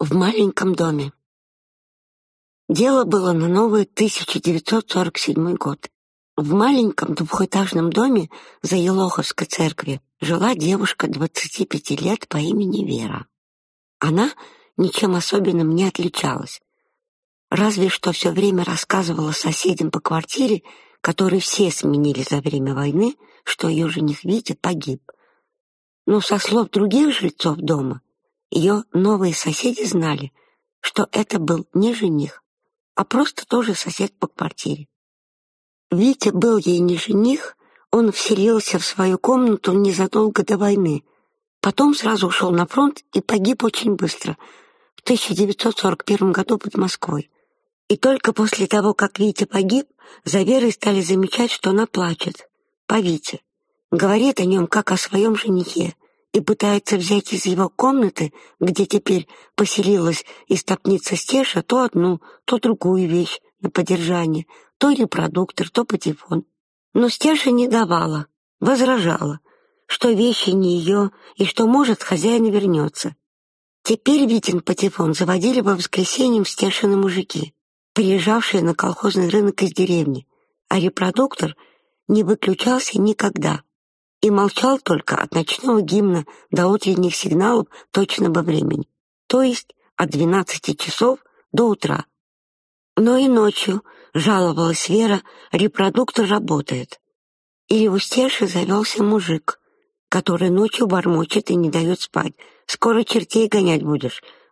В маленьком доме. Дело было на новый 1947 год. В маленьком двухэтажном доме за Елоховской церкви жила девушка 25 лет по имени Вера. Она ничем особенным не отличалась. Разве что все время рассказывала соседям по квартире, которые все сменили за время войны, что ее жених Витя погиб. Но со слов других жильцов дома – ее новые соседи знали, что это был не жених, а просто тоже сосед по квартире. Витя был ей не жених, он вселился в свою комнату незадолго до войны. Потом сразу ушел на фронт и погиб очень быстро, в 1941 году под Москвой. И только после того, как Витя погиб, за Верой стали замечать, что она плачет. По Вите. Говорит о нем, как о своем женихе и пытается взять из его комнаты, где теперь поселилась истопница Стеша, то одну, то другую вещь на подержание, то репродуктор, то патефон. Но Стеша не давала, возражала, что вещи не ее и что, может, хозяин вернется. Теперь Витин патефон заводили по воскресеньям Стешины мужики, приезжавшие на колхозный рынок из деревни, а репродуктор не выключался никогда и молчал только от ночного гимна до утренних сигналов точного времени, то есть от 12 часов до утра. Но и ночью, жаловалась Вера, репродуктор работает. Или у Стеши завелся мужик, который ночью бормочет и не дает спать. «Скоро чертей гонять будешь», —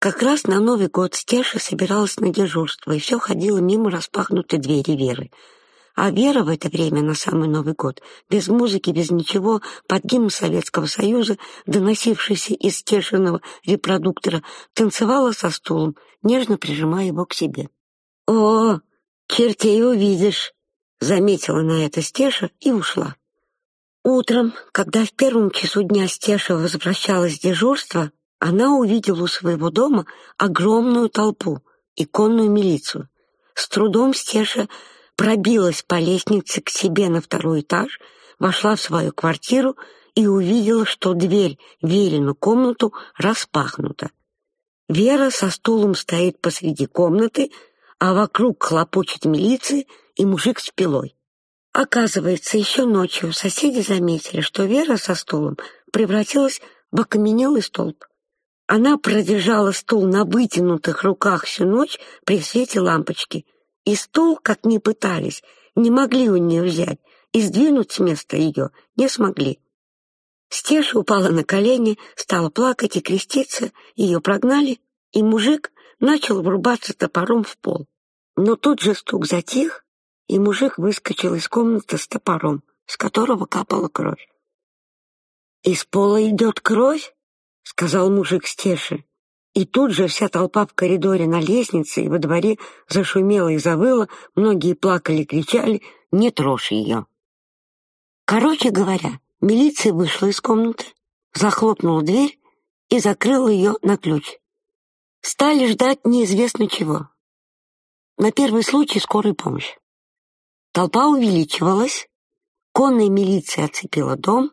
Как раз на Новый год Стеша собиралась на дежурство и все ходила мимо распахнутой двери Веры. А Вера в это время, на самый Новый год, без музыки, без ничего, под гимн Советского Союза, доносившийся из Стершиного репродуктора, танцевала со стулом, нежно прижимая его к себе. «О, чертей увидишь!» — заметила на это Стеша и ушла. Утром, когда в первом часу дня Стеша возвращалась с дежурства, она увидела у своего дома огромную толпу и конную милицию. С трудом Стеша пробилась по лестнице к себе на второй этаж, вошла в свою квартиру и увидела, что дверь в Верину комнату распахнута. Вера со стулом стоит посреди комнаты, а вокруг хлопочет милиция и мужик с пилой. Оказывается, она продержала стул на вытянутых руках всю ночь при свете лампочки. И стул, как ни пытались, не могли у нее взять, и сдвинуть с места ее не смогли. Стеша упала на колени, стала плакать и креститься, ее прогнали, и мужик начал врубаться топором в пол. Но тут же стук затих, и мужик выскочил из комнаты с топором, с которого капала кровь. «Из пола идет кровь?» сказал мужик с И тут же вся толпа в коридоре на лестнице и во дворе зашумела и завыла, многие плакали, кричали «Не трожь ее!». Короче говоря, милиция вышла из комнаты, захлопнула дверь и закрыла ее на ключ. Стали ждать неизвестно чего. На первый случай скорой помощи. Толпа увеличивалась, конная милиция оцепила дом.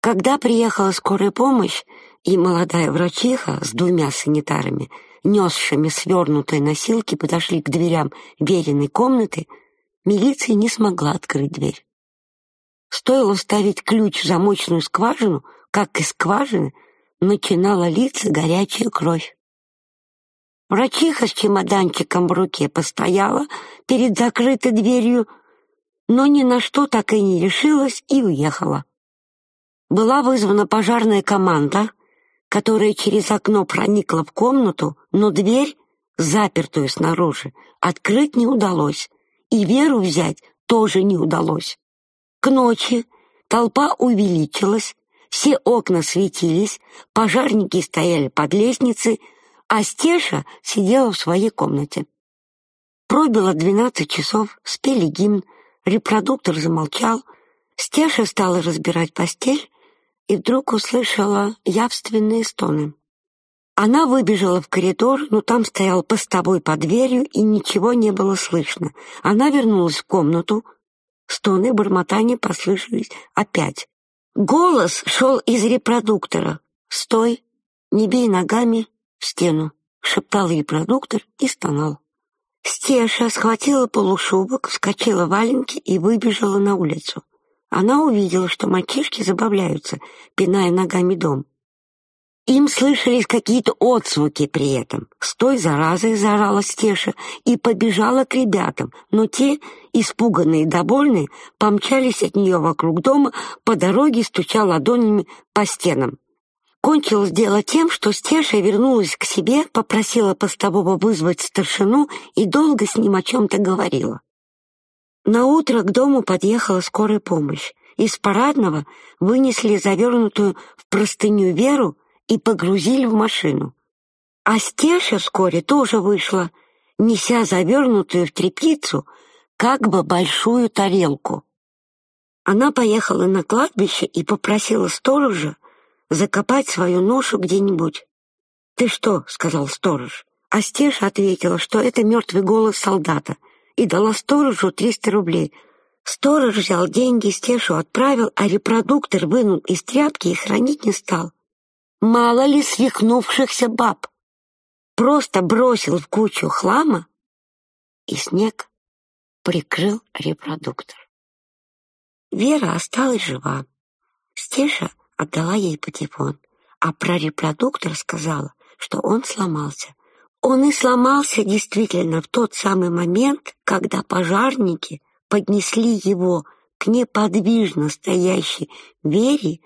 Когда приехала скорая помощь, и молодая врачиха с двумя санитарами, несшими свернутые носилки, подошли к дверям веренной комнаты, милиция не смогла открыть дверь. Стоило ставить ключ в замочную скважину, как из скважины начинала литься горячая кровь. Врачиха с чемоданчиком в руке постояла перед закрытой дверью, но ни на что так который через окно проникла в комнату, но дверь, запертую снаружи, открыть не удалось, и Веру взять тоже не удалось. К ночи толпа увеличилась, все окна светились, пожарники стояли под лестницей, а Стеша сидела в своей комнате. Пробило двенадцать часов, спели гимн, репродуктор замолчал, Стеша стала разбирать постель, и вдруг услышала явственные стоны. Она выбежала в коридор, но там стоял постовой под дверью, и ничего не было слышно. Она вернулась в комнату. Стоны бормотания послышались опять. Голос шел из репродуктора. «Стой! Не бей ногами в стену!» — шептал репродуктор и стонал. Стеша схватила полушубок, вскочила в валенки и выбежала на улицу. Она увидела, что мальчишки забавляются, пиная ногами дом. Им слышались какие-то отзвуки при этом. С той заразой заорала Стеша и побежала к ребятам, но те, испуганные и довольные, помчались от нее вокруг дома, по дороге стуча ладонями по стенам. Кончилось дело тем, что Стеша вернулась к себе, попросила постового вызвать старшину и долго с ним о чем-то говорила. На утро к дому подъехала скорая помощь. Из парадного вынесли завернутую в простыню Веру и погрузили в машину. А Стеша вскоре тоже вышла, неся завернутую в тряпицу как бы большую тарелку. Она поехала на кладбище и попросила сторожа закопать свою ношу где-нибудь. «Ты что?» — сказал сторож. А Стеша ответила, что это мертвый голос солдата, и дала сторожу триста рублей. Сторож взял деньги, стешу отправил, а репродуктор вынул из тряпки и хранить не стал. Мало ли свихнувшихся баб. Просто бросил в кучу хлама, и снег прикрыл репродуктор. Вера осталась жива. Стеша отдала ей патефон, а про репродуктор сказала, что он сломался, Он и сломался действительно в тот самый момент, когда пожарники поднесли его к неподвижно стоящей Вере,